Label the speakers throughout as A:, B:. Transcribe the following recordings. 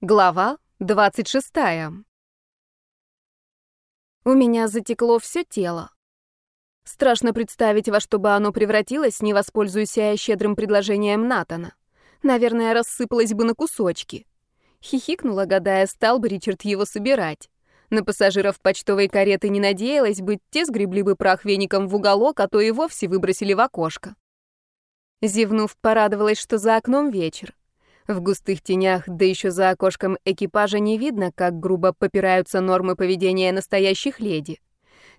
A: Глава 26. У меня затекло все тело. Страшно представить, во что бы оно превратилось, не воспользуясь я щедрым предложением Натана. Наверное, рассыпалось бы на кусочки. Хихикнула, гадая, стал бы Ричард его собирать. На пассажиров почтовой кареты не надеялась бы, те сгребли бы прах веником в уголок, а то и вовсе выбросили в окошко. Зевнув, порадовалась, что за окном вечер. В густых тенях, да еще за окошком экипажа не видно, как грубо попираются нормы поведения настоящих леди.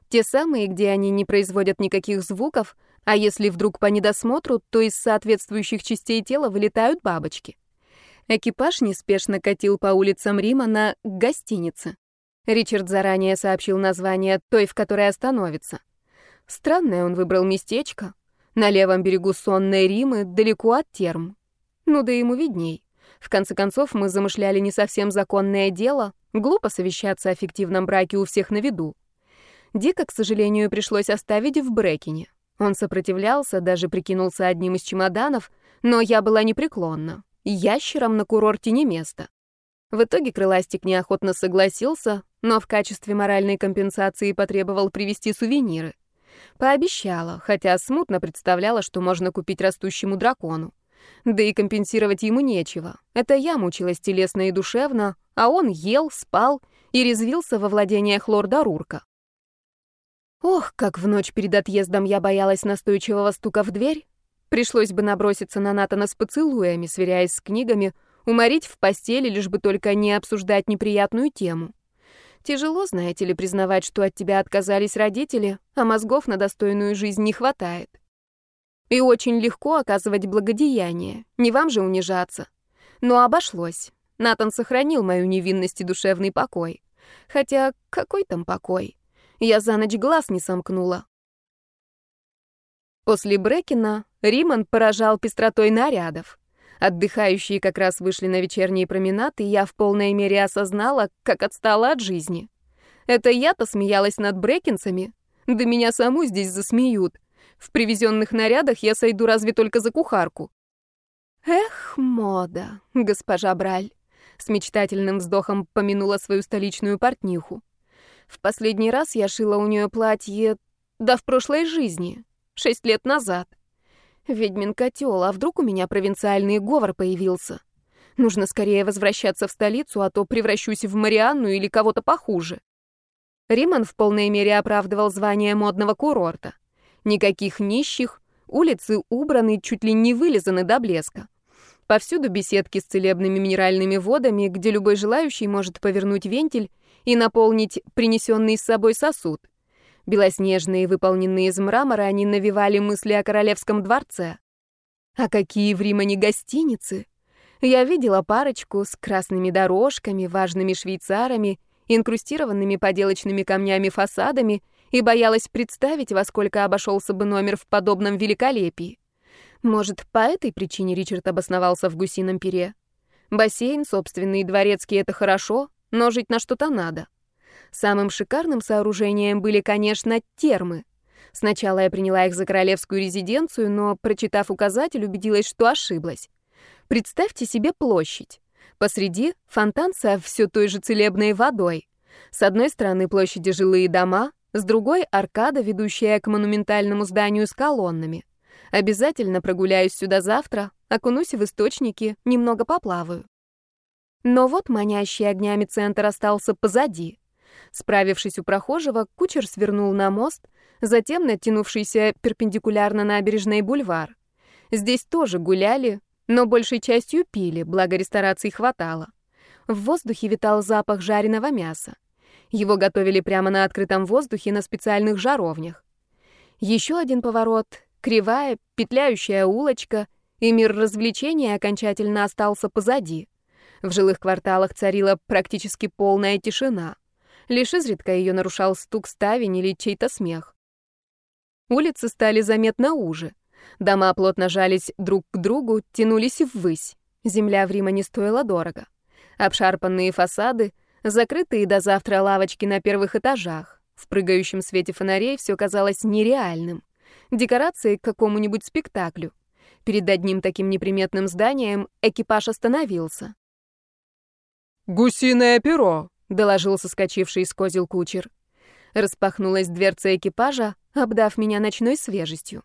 A: Те самые, где они не производят никаких звуков, а если вдруг по недосмотру, то из соответствующих частей тела вылетают бабочки. Экипаж неспешно катил по улицам Рима на гостинице. Ричард заранее сообщил название той, в которой остановится. Странное он выбрал местечко. На левом берегу сонной Римы, далеко от терм. Ну да ему видней. В конце концов, мы замышляли не совсем законное дело, глупо совещаться о фиктивном браке у всех на виду. Дика, к сожалению, пришлось оставить в Брекине. Он сопротивлялся, даже прикинулся одним из чемоданов, но я была непреклонна. Ящерам на курорте не место. В итоге Крыластик неохотно согласился, но в качестве моральной компенсации потребовал привезти сувениры. Пообещала, хотя смутно представляла, что можно купить растущему дракону. Да и компенсировать ему нечего. Это я мучилась телесно и душевно, а он ел, спал и резвился во владениях лорда Рурка. Ох, как в ночь перед отъездом я боялась настойчивого стука в дверь. Пришлось бы наброситься на Натана с поцелуями, сверяясь с книгами, уморить в постели, лишь бы только не обсуждать неприятную тему. Тяжело, знаете ли, признавать, что от тебя отказались родители, а мозгов на достойную жизнь не хватает. И очень легко оказывать благодеяние, не вам же унижаться. Но обошлось. Натан сохранил мою невинность и душевный покой. Хотя какой там покой? Я за ночь глаз не сомкнула. После Брекина Риман поражал пестротой нарядов. Отдыхающие как раз вышли на вечерние променад, и я в полной мере осознала, как отстала от жизни. Это я-то смеялась над брекинцами, да меня саму здесь засмеют. В привезенных нарядах я сойду разве только за кухарку. Эх, мода, госпожа Браль. С мечтательным вздохом помянула свою столичную портниху. В последний раз я шила у нее платье, да в прошлой жизни, шесть лет назад. Ведьмин котел, а вдруг у меня провинциальный говор появился? Нужно скорее возвращаться в столицу, а то превращусь в Марианну или кого-то похуже. Риман в полной мере оправдывал звание модного курорта. Никаких нищих, улицы убраны, чуть ли не вылизаны до блеска. Повсюду беседки с целебными минеральными водами, где любой желающий может повернуть вентиль и наполнить принесенный с собой сосуд. Белоснежные, выполненные из мрамора, они навевали мысли о королевском дворце. А какие в Римане гостиницы! Я видела парочку с красными дорожками, важными швейцарами, инкрустированными поделочными камнями фасадами и боялась представить, во сколько обошелся бы номер в подобном великолепии. Может, по этой причине Ричард обосновался в гусином пере? Бассейн, собственный дворецкий — это хорошо, но жить на что-то надо. Самым шикарным сооружением были, конечно, термы. Сначала я приняла их за королевскую резиденцию, но, прочитав указатель, убедилась, что ошиблась. Представьте себе площадь. Посреди фонтан со все той же целебной водой. С одной стороны площади жилые дома, с другой — аркада, ведущая к монументальному зданию с колоннами. Обязательно прогуляюсь сюда завтра, окунусь в источники, немного поплаваю. Но вот манящий огнями центр остался позади. Справившись у прохожего, кучер свернул на мост, затем натянувшийся перпендикулярно набережной бульвар. Здесь тоже гуляли, но большей частью пили, благо рестораций хватало. В воздухе витал запах жареного мяса. Его готовили прямо на открытом воздухе на специальных жаровнях. Еще один поворот, кривая, петляющая улочка, и мир развлечений окончательно остался позади. В жилых кварталах царила практически полная тишина. Лишь изредка ее нарушал стук ставень или чей-то смех. Улицы стали заметно уже. Дома плотно жались друг к другу, тянулись ввысь. Земля в Риме не стоила дорого. Обшарпанные фасады — Закрытые до завтра лавочки на первых этажах. В прыгающем свете фонарей все казалось нереальным. Декорации к какому-нибудь спектаклю. Перед одним таким неприметным зданием экипаж остановился.
B: «Гусиное перо», —
A: доложил соскочивший из козел кучер. Распахнулась дверца экипажа, обдав меня ночной свежестью.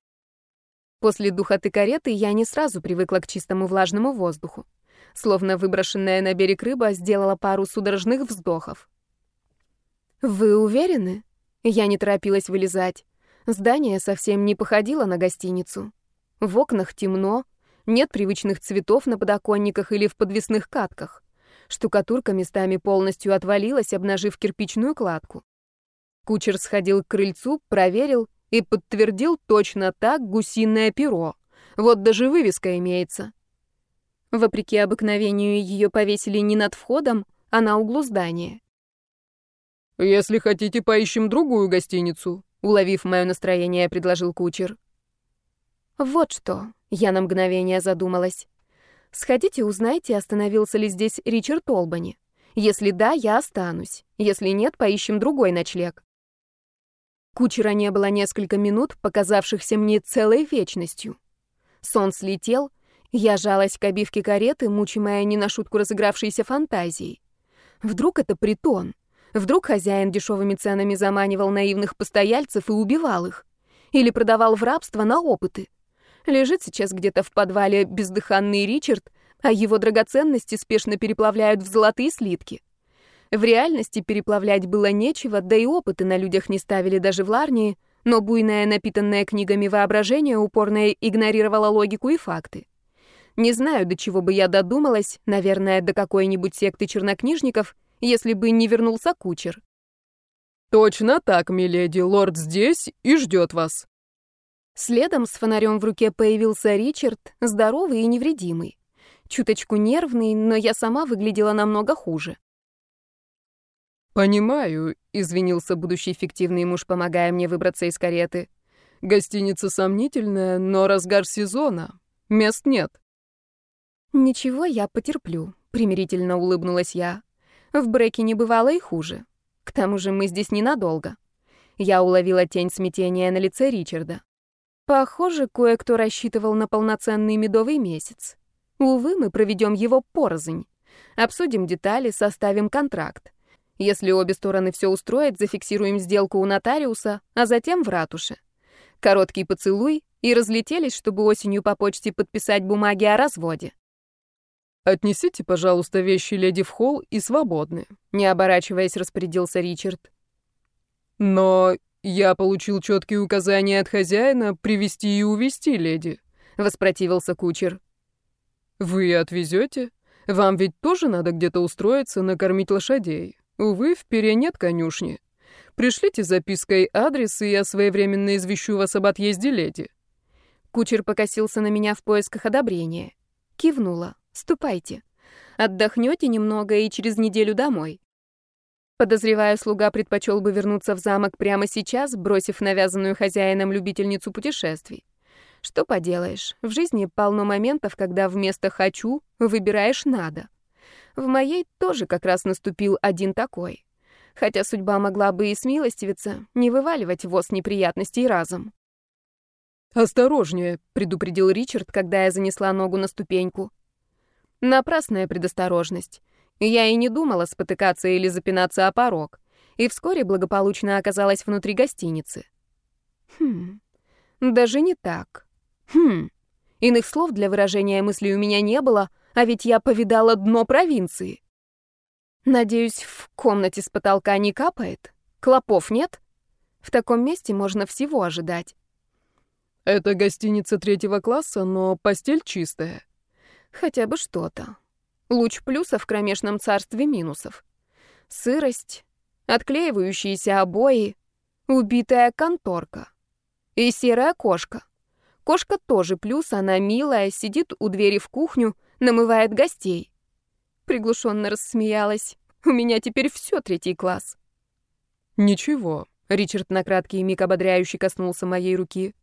A: После духоты кареты я не сразу привыкла к чистому влажному воздуху. Словно выброшенная на берег рыба сделала пару судорожных вздохов. «Вы уверены?» Я не торопилась вылезать. Здание совсем не походило на гостиницу. В окнах темно, нет привычных цветов на подоконниках или в подвесных катках. Штукатурка местами полностью отвалилась, обнажив кирпичную кладку. Кучер сходил к крыльцу, проверил и подтвердил точно так гусиное перо. Вот даже вывеска имеется. Вопреки обыкновению, ее повесили не над входом, а на углу здания.
B: «Если хотите, поищем другую гостиницу», — уловив мое настроение, предложил кучер.
A: «Вот что», — я на мгновение задумалась. «Сходите, узнайте, остановился ли здесь Ричард Олбани. Если да, я останусь. Если нет, поищем другой ночлег». Кучера не было несколько минут, показавшихся мне целой вечностью. Сон слетел, я жалась к обивке кареты, мучимая не на шутку разыгравшейся фантазией. Вдруг это притон? Вдруг хозяин дешевыми ценами заманивал наивных постояльцев и убивал их? Или продавал в рабство на опыты? Лежит сейчас где-то в подвале бездыханный Ричард, а его драгоценности спешно переплавляют в золотые слитки. В реальности переплавлять было нечего, да и опыты на людях не ставили даже в Ларнии, но буйное, напитанное книгами воображение упорно игнорировало логику и факты. Не знаю, до чего бы я додумалась, наверное, до какой-нибудь секты чернокнижников, если бы не вернулся кучер.
B: «Точно так, миледи, лорд здесь и ждет вас».
A: Следом с фонарем в руке появился Ричард, здоровый и невредимый. Чуточку нервный, но я сама выглядела намного хуже.
B: «Понимаю», — извинился будущий фиктивный муж, помогая мне выбраться из кареты. «Гостиница сомнительная, но разгар сезона. Мест нет».
A: «Ничего, я потерплю», — примирительно улыбнулась я. В бреке не бывало и хуже. К тому же мы здесь ненадолго. Я уловила тень смятения на лице Ричарда. Похоже, кое-кто рассчитывал на полноценный медовый месяц. Увы, мы проведем его порознь. Обсудим детали, составим контракт. Если обе стороны все устроят, зафиксируем сделку у нотариуса, а затем в ратуше. Короткий поцелуй и разлетелись, чтобы осенью по почте подписать бумаги о разводе.
B: «Отнесите, пожалуйста, вещи леди в холл и свободны», — не оборачиваясь, распорядился Ричард. «Но я получил четкие указания от хозяина привести и увести леди», — воспротивился кучер. «Вы отвезете? Вам ведь тоже надо где-то устроиться, накормить лошадей. Увы, в Пере нет конюшни. Пришлите запиской адрес, и я своевременно извещу вас об отъезде леди».
A: Кучер покосился на меня в поисках одобрения. Кивнула. Ступайте. Отдохнете немного и через неделю домой. Подозреваю, слуга предпочел бы вернуться в замок прямо сейчас, бросив навязанную хозяином любительницу путешествий. Что поделаешь, в жизни полно моментов, когда вместо «хочу» выбираешь «надо». В моей тоже как раз наступил один такой. Хотя судьба могла бы и смилостивиться, не вываливать воз неприятностей разом.
B: «Осторожнее», — предупредил Ричард, когда я занесла ногу на ступеньку.
A: Напрасная предосторожность. Я и не думала спотыкаться или запинаться о порог, и вскоре благополучно оказалась внутри гостиницы. Хм, даже не так. Хм, иных слов для выражения мысли у меня не было, а ведь я повидала дно провинции. Надеюсь, в комнате с потолка не капает? Клопов нет? В таком месте можно всего ожидать.
B: Это гостиница третьего класса, но постель чистая.
A: Хотя бы что-то. Луч плюсов в кромешном царстве минусов. Сырость, отклеивающиеся обои, убитая конторка и серая кошка. Кошка тоже плюс, она милая, сидит у двери в кухню, намывает гостей. Приглушенно рассмеялась. У меня теперь все третий класс.
B: Ничего. Ричард на краткий миг ободряюще коснулся моей руки.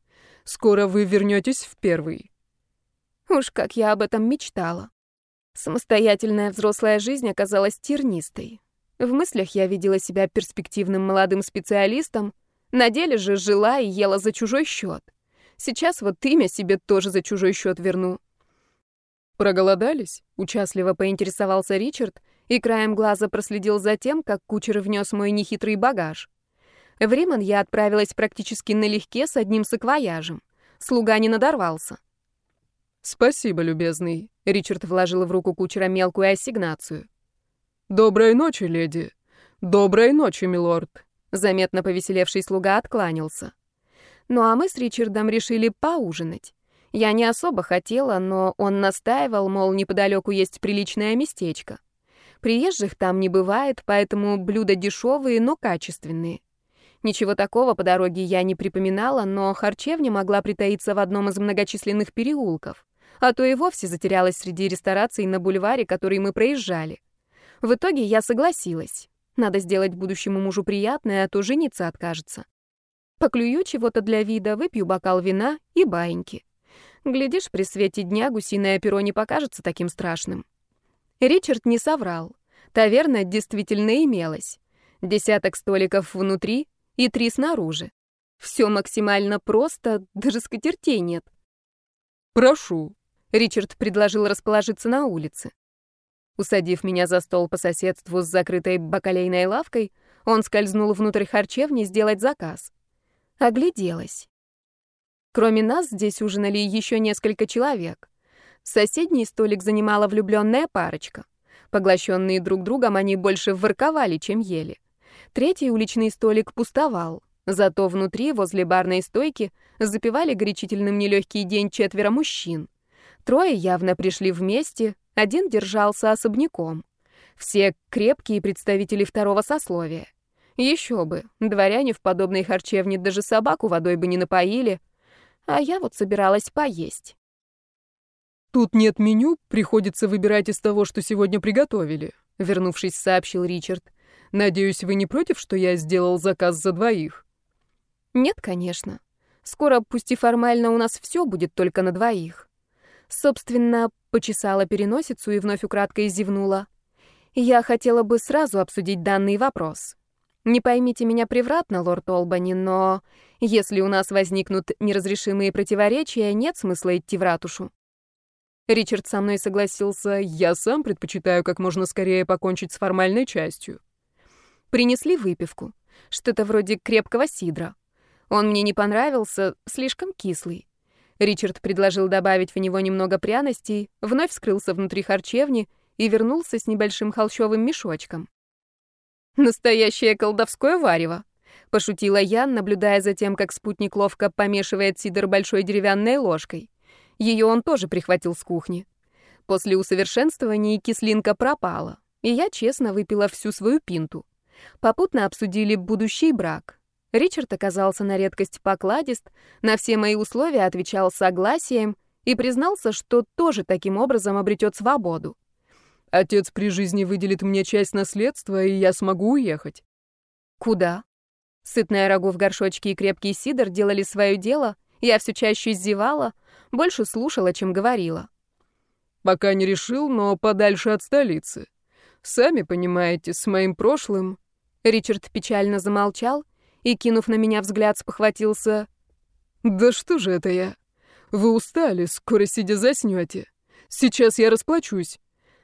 B: Скоро вы вернетесь в первый.
A: Уж как я об этом мечтала. Самостоятельная взрослая жизнь оказалась тернистой. В мыслях я видела себя перспективным молодым специалистом, на деле же жила и ела за чужой счет. Сейчас вот имя себе тоже за чужой счет верну.
B: «Проголодались?» — участливо поинтересовался Ричард,
A: и краем глаза проследил за тем, как кучер внес мой нехитрый багаж. В Риман я отправилась практически налегке с одним саквояжем. Слуга не надорвался.
B: «Спасибо, любезный», — Ричард вложил в руку кучера мелкую ассигнацию. «Доброй ночи, леди. Доброй ночи, милорд», — заметно повеселевший слуга откланялся.
A: Ну а мы с Ричардом решили поужинать. Я не особо хотела, но он настаивал, мол, неподалеку есть приличное местечко. Приезжих там не бывает, поэтому блюда дешевые, но качественные. Ничего такого по дороге я не припоминала, но харчевня могла притаиться в одном из многочисленных переулков, а то и вовсе затерялась среди рестораций на бульваре, который мы проезжали. В итоге я согласилась. Надо сделать будущему мужу приятное, а то жениться откажется. Поклюю чего-то для вида, выпью бокал вина и баиньки. Глядишь, при свете дня гусиное перо не покажется таким страшным. Ричард не соврал. Таверна действительно имелась. Десяток столиков внутри и три снаружи. Все максимально просто, даже скатертей нет.
B: «Прошу», —
A: Ричард предложил расположиться на улице. Усадив меня за стол по соседству с закрытой бакалейной лавкой, он скользнул внутрь харчевни сделать заказ. Огляделась. Кроме нас здесь ужинали еще несколько человек. Соседний столик занимала влюбленная парочка. Поглощенные друг другом, они больше ворковали, чем ели. Третий уличный столик пустовал. Зато внутри, возле барной стойки, запивали горячительным нелегкий день четверо мужчин. Трое явно пришли вместе, один держался особняком. Все крепкие представители второго сословия. Еще бы, дворяне в подобной харчевне даже собаку водой бы не напоили, а я вот собиралась поесть.
B: «Тут нет меню, приходится выбирать из того, что сегодня приготовили», — вернувшись, сообщил Ричард. «Надеюсь, вы не против, что я сделал заказ за двоих?»
A: «Нет, конечно. Скоро, пусть и формально, у нас все будет только на двоих». Собственно, почесала переносицу и вновь украдкой зевнула. «Я хотела бы сразу обсудить данный вопрос. Не поймите меня превратно, лорд Олбани, но если у нас возникнут неразрешимые противоречия, нет смысла идти в ратушу.
B: Ричард со мной согласился. Я сам предпочитаю как можно скорее покончить с формальной частью.
A: Принесли выпивку. Что-то вроде крепкого сидра. Он мне не понравился, слишком кислый. Ричард предложил добавить в него немного пряностей, вновь скрылся внутри харчевни и вернулся с небольшим холщовым мешочком. Настоящее колдовское варево, пошутила я, наблюдая за тем, как спутник ловко помешивает сидр большой деревянной ложкой. Ее он тоже прихватил с кухни. После усовершенствования кислинка пропала, и я честно выпила всю свою пинту. Попутно обсудили будущий брак. Ричард оказался на редкость покладист, на все мои условия отвечал согласием и признался, что тоже таким образом обретет свободу.
B: Отец при жизни выделит мне часть наследства, и я смогу уехать.
A: Куда? Сытная рагу в горшочке и крепкий сидр делали свое дело, я все чаще зевала, больше слушала, чем говорила.
B: Пока не решил, но подальше от столицы. Сами понимаете, с моим прошлым...
A: Ричард печально замолчал и, кинув на меня взгляд, спохватился.
B: «Да что же это я? Вы устали, скоро сидя заснете. Сейчас я расплачусь».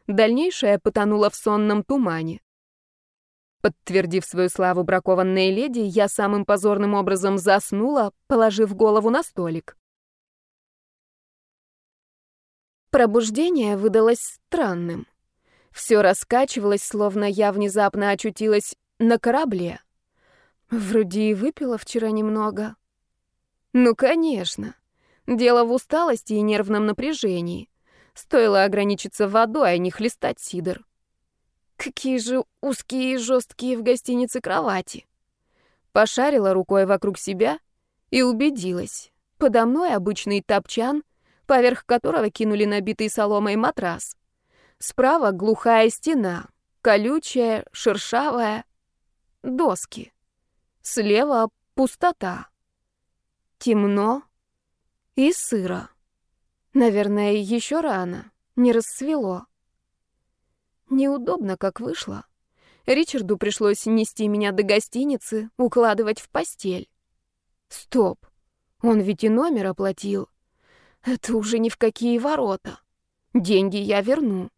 A: Дальнейшее потонуло в сонном тумане. Подтвердив свою славу бракованной леди, я самым позорным образом заснула, положив голову на столик. Пробуждение выдалось странным. Все раскачивалось, словно я внезапно очутилась на корабле. Вроде и выпила вчера немного. Ну, конечно. Дело в усталости и нервном напряжении. Стоило ограничиться водой, а не хлестать сидр. Какие же узкие и жесткие в гостинице кровати. Пошарила рукой вокруг себя и убедилась. Подо мной обычный топчан, поверх которого кинули набитый соломой матрас. Справа глухая стена, колючая, шершавая, доски. Слева пустота. Темно и сыро. Наверное, еще рано, не рассвело. Неудобно, как вышло. Ричарду пришлось нести меня до гостиницы, укладывать в постель. Стоп, он ведь и номер оплатил. Это уже ни в какие ворота. Деньги я верну.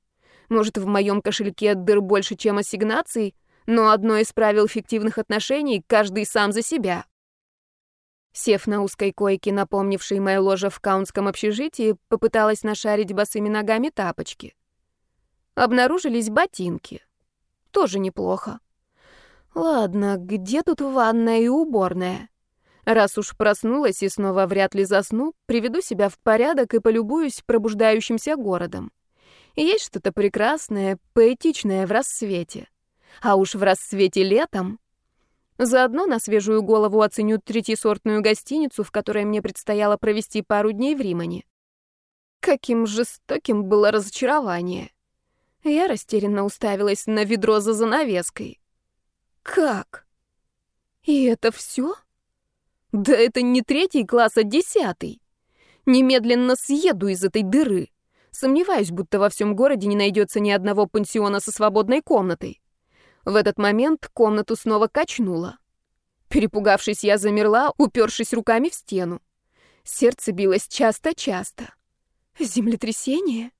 A: Может, в моем кошельке дыр больше, чем ассигнаций, но одно из правил фиктивных отношений — каждый сам за себя. Сев на узкой койке, напомнившей мое ложе в каунском общежитии, попыталась нашарить босыми ногами тапочки. Обнаружились ботинки. Тоже неплохо. Ладно, где тут ванная и уборная? Раз уж проснулась и снова вряд ли засну, приведу себя в порядок и полюбуюсь пробуждающимся городом. Есть что-то прекрасное, поэтичное в рассвете. А уж в рассвете летом Заодно на свежую голову оценю третьесортную гостиницу, в которой мне предстояло провести пару дней в Римане. Каким жестоким было разочарование. Я растерянно уставилась на ведро за занавеской. Как? И это все? Да это не третий класс, а десятый. Немедленно съеду из этой дыры. Сомневаюсь, будто во всем городе не найдется ни одного пансиона со свободной комнатой. В этот момент комнату снова качнуло. Перепугавшись, я замерла, упершись руками в стену. Сердце билось часто-часто. Землетрясение?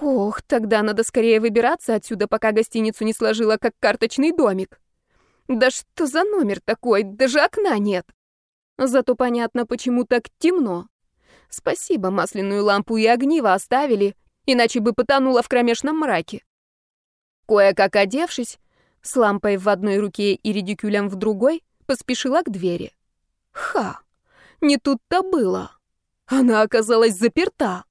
A: Ох, тогда надо скорее выбираться отсюда, пока гостиницу не сложила, как карточный домик. Да что за номер такой? Даже окна нет. Зато понятно, почему так темно. Спасибо, масляную лампу и огниво оставили, иначе бы потонула в кромешном мраке. Кое-как одевшись, с лампой в одной руке и редикюлем в другой, поспешила к двери. Ха! Не тут-то было. Она оказалась заперта.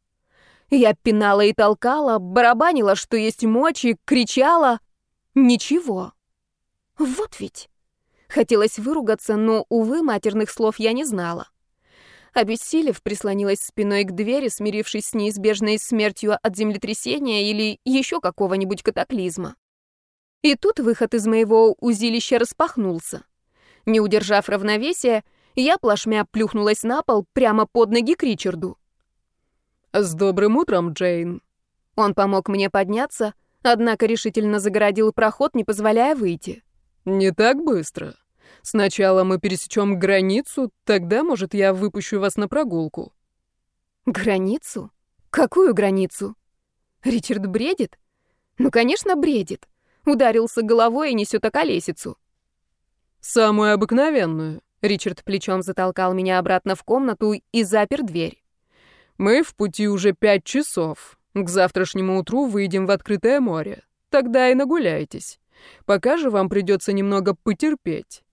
A: Я пинала и толкала, барабанила, что есть мочи, кричала. Ничего. Вот ведь. Хотелось выругаться, но, увы, матерных слов я не знала. Обессилев, прислонилась спиной к двери, смирившись с неизбежной смертью от землетрясения или еще какого-нибудь катаклизма. И тут выход из моего узилища распахнулся. Не удержав равновесия, я плашмя плюхнулась на пол прямо под ноги к Ричарду.
B: «С добрым утром, Джейн!»
A: Он помог мне подняться, однако решительно загородил проход, не позволяя выйти.
B: «Не так быстро. Сначала мы пересечем границу, тогда, может, я выпущу вас на прогулку».
A: «Границу? Какую границу?» Ричард бредит? Ну, конечно, бредит ударился головой и несет околесицу.
B: «Самую обыкновенную», — Ричард плечом затолкал меня обратно в комнату и запер дверь. «Мы в пути уже пять часов. К завтрашнему утру выйдем в открытое море. Тогда и нагуляйтесь. Пока же вам придется немного потерпеть.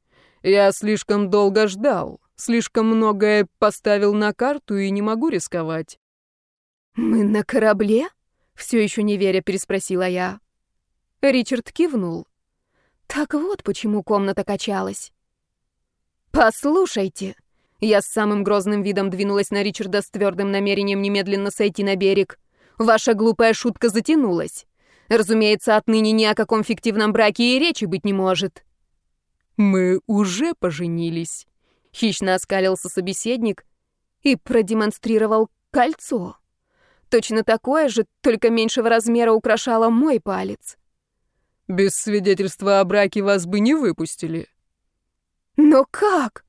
B: Я слишком долго ждал, слишком многое поставил на карту и не могу рисковать».
A: «Мы на корабле?» — все еще не веря переспросила я. Ричард кивнул. Так вот почему комната качалась. «Послушайте!» Я с самым грозным видом двинулась на Ричарда с твердым намерением немедленно сойти на берег. «Ваша глупая шутка затянулась. Разумеется, отныне ни о каком фиктивном браке и речи быть не может».
B: «Мы уже поженились», — хищно оскалился собеседник
A: и продемонстрировал кольцо. Точно такое же, только меньшего размера украшало мой палец.
B: Без свидетельства о браке вас бы не выпустили.
A: Но как?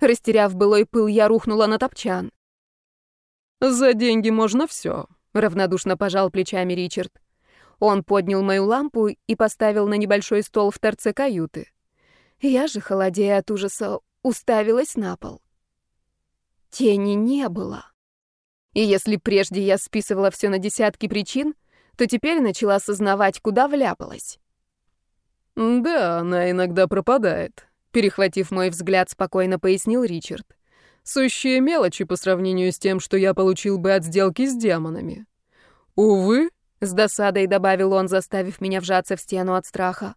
A: Растеряв былой пыл, я рухнула на топчан.
B: За деньги можно все,
A: равнодушно пожал плечами Ричард. Он поднял мою лампу и поставил на небольшой стол в торце каюты. Я же, холодея от ужаса, уставилась на пол. Тени не было. И если прежде я списывала все на десятки причин, то теперь начала осознавать, куда вляпалась.
B: «Да, она иногда пропадает», — перехватив мой взгляд, спокойно пояснил Ричард. «Сущие мелочи по сравнению с тем, что я получил бы от сделки с демонами. Увы», — с досадой добавил он, заставив меня вжаться в стену от страха,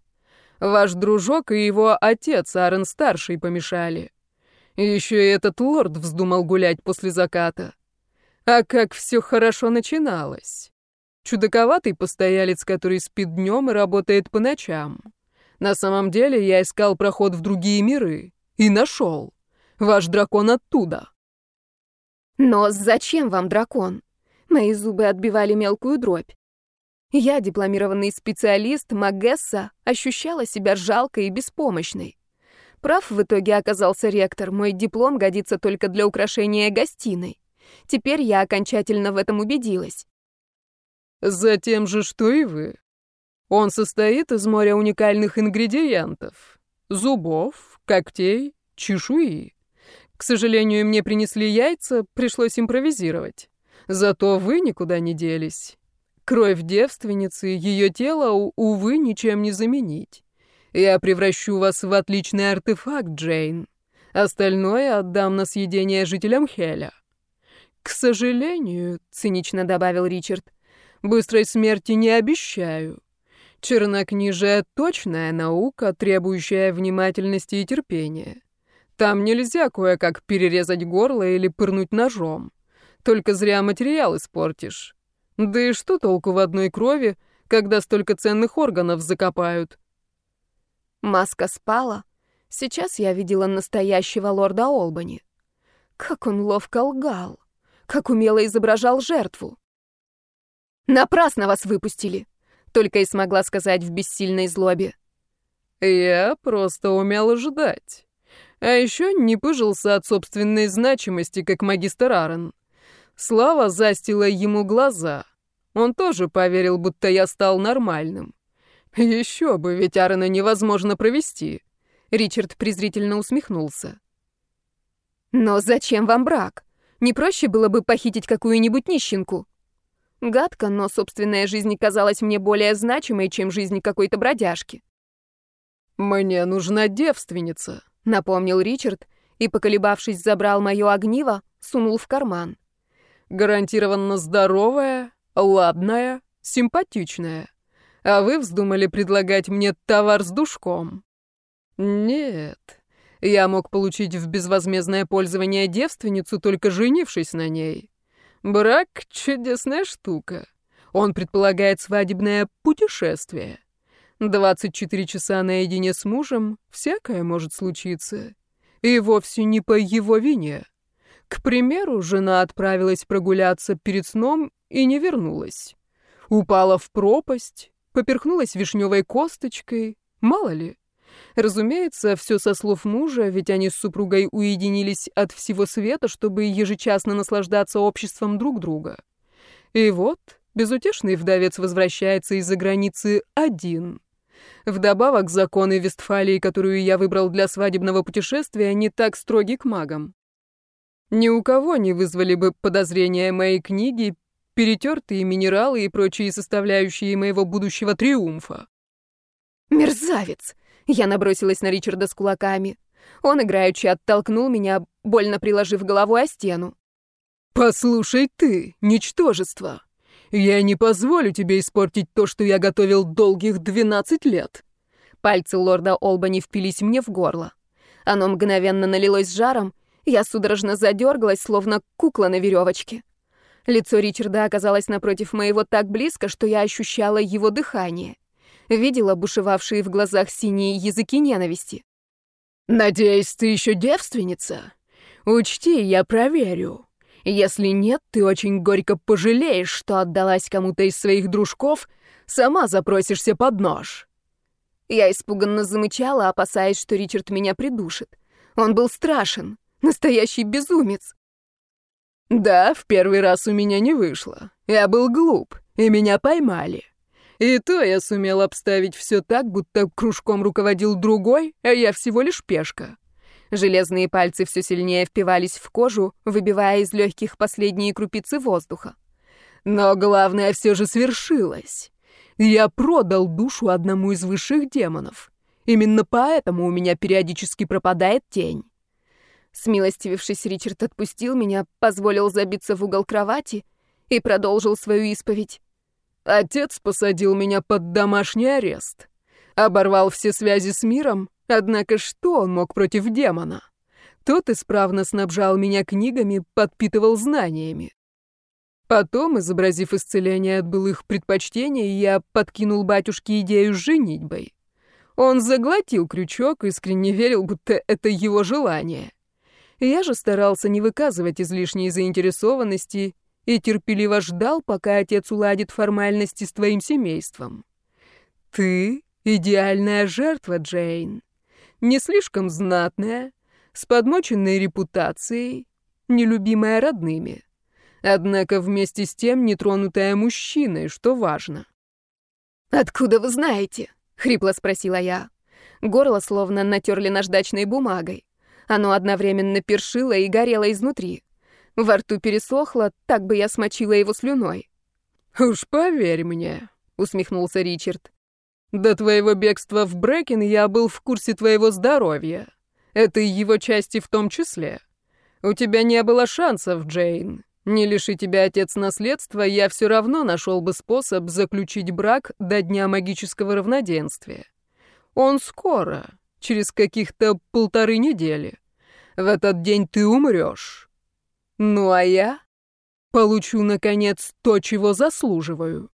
B: «ваш дружок и его отец, Аарон-старший, помешали. Еще и этот лорд вздумал гулять после заката. А как все хорошо начиналось. Чудаковатый постоялец, который спит днем и работает по ночам. На самом деле я искал проход в другие миры. И нашел. Ваш дракон оттуда.
A: Но зачем вам дракон? Мои зубы отбивали мелкую дробь. Я, дипломированный специалист, Магесса, ощущала себя жалкой и беспомощной. Прав в итоге оказался ректор, мой диплом годится только для украшения гостиной. Теперь я окончательно в этом убедилась.
B: Затем же, что и вы. Он состоит из моря уникальных ингредиентов. Зубов, когтей, чешуи. К сожалению, мне принесли яйца, пришлось импровизировать. Зато вы никуда не делись. Кровь девственницы, ее тело, увы, ничем не заменить. Я превращу вас в отличный артефакт, Джейн. Остальное отдам на съедение жителям Хеля. К сожалению, цинично добавил Ричард, быстрой смерти не обещаю. Чернокнижие — точная наука, требующая внимательности и терпения. Там нельзя кое-как перерезать горло или пырнуть ножом. Только зря материал испортишь. Да и что толку в одной крови, когда столько ценных органов закопают?
A: Маска спала. Сейчас я видела настоящего лорда Олбани. Как он ловко лгал. Как умело изображал жертву. «Напрасно вас выпустили!» Только и смогла сказать в бессильной злобе.
B: «Я просто умел ждать. А еще не пыжился от собственной значимости, как магистр Аарон. Слава застила ему глаза. Он тоже поверил, будто я стал нормальным. Еще бы, ведь Аарона невозможно провести.
A: Ричард презрительно усмехнулся. Но зачем вам брак? Не проще было бы похитить какую-нибудь нищенку? Гадко, но собственная жизнь казалась мне более значимой, чем жизнь какой-то бродяжки.
B: «Мне нужна девственница», —
A: напомнил Ричард и, поколебавшись, забрал мое огниво, сунул в карман.
B: «Гарантированно здоровая, ладная, симпатичная. А вы вздумали предлагать мне товар с душком?» «Нет, я мог получить в безвозмездное пользование девственницу, только женившись на ней. Брак — чудесная штука. Он предполагает свадебное путешествие. 24 часа наедине с мужем, всякое может случиться. И вовсе не по его вине. К примеру, жена отправилась прогуляться перед сном и не вернулась. Упала в пропасть, поперхнулась вишневой косточкой, мало ли. Разумеется, все со слов мужа, ведь они с супругой уединились от всего света, чтобы ежечасно наслаждаться обществом друг друга. И вот безутешный вдовец возвращается из-за границы один. Вдобавок, законы Вестфалии, которую я выбрал для свадебного путешествия, не так строги к магам. Ни у кого не вызвали бы подозрения моей книги, перетертые минералы и прочие составляющие моего будущего триумфа.
A: «Мерзавец!» Я набросилась на Ричарда с кулаками. Он играючи оттолкнул меня, больно приложив голову о стену.
B: «Послушай ты, ничтожество! Я не позволю тебе испортить то, что я готовил долгих двенадцать лет!»
A: Пальцы лорда Олбани впились мне в горло. Оно мгновенно налилось жаром, я судорожно задергалась, словно кукла на веревочке. Лицо Ричарда оказалось напротив моего так близко, что я ощущала его дыхание видела бушевавшие в глазах синие языки ненависти.
B: «Надеюсь, ты еще девственница? Учти, я проверю. Если нет, ты очень горько пожалеешь, что отдалась кому-то из своих дружков, сама запросишься под нож».
A: Я испуганно замычала, опасаясь, что Ричард меня придушит. Он был страшен, настоящий безумец.
B: Да, в первый раз у меня не вышло. Я был глуп, и меня поймали. И то я сумел обставить все так, будто кружком руководил другой, а я всего лишь пешка.
A: Железные пальцы все сильнее впивались в кожу, выбивая из легких последние крупицы воздуха.
B: Но главное все же свершилось. Я продал душу одному из высших демонов. Именно поэтому у меня периодически пропадает тень.
A: Смилостивившись, Ричард отпустил меня, позволил забиться в угол кровати и продолжил свою исповедь.
B: Отец посадил меня под домашний арест. Оборвал все связи с миром, однако что он мог против демона? Тот исправно снабжал меня книгами, подпитывал знаниями. Потом, изобразив исцеление от былых предпочтений, я подкинул батюшке идею с женитьбой. Он заглотил крючок, искренне верил, будто это его желание. Я же старался не выказывать излишней заинтересованности и терпеливо ждал, пока отец уладит формальности с твоим семейством. Ты — идеальная жертва, Джейн. Не слишком знатная, с подмоченной репутацией, нелюбимая родными. Однако вместе с тем нетронутая мужчиной, что важно.
A: «Откуда вы знаете?» — хрипло спросила я. Горло словно натерли наждачной бумагой. Оно одновременно першило и горело изнутри. Во рту пересохло, так бы я смочила его слюной.
B: «Уж поверь мне», — усмехнулся Ричард. «До твоего бегства в Брэкен я был в курсе твоего здоровья. Это его части в том числе. У тебя не было шансов, Джейн. Не лиши тебя отец наследства, я все равно нашел бы способ заключить брак до дня магического равноденствия. Он скоро, через каких-то полторы недели. В этот день ты умрешь. Ну а я получу, наконец, то, чего заслуживаю.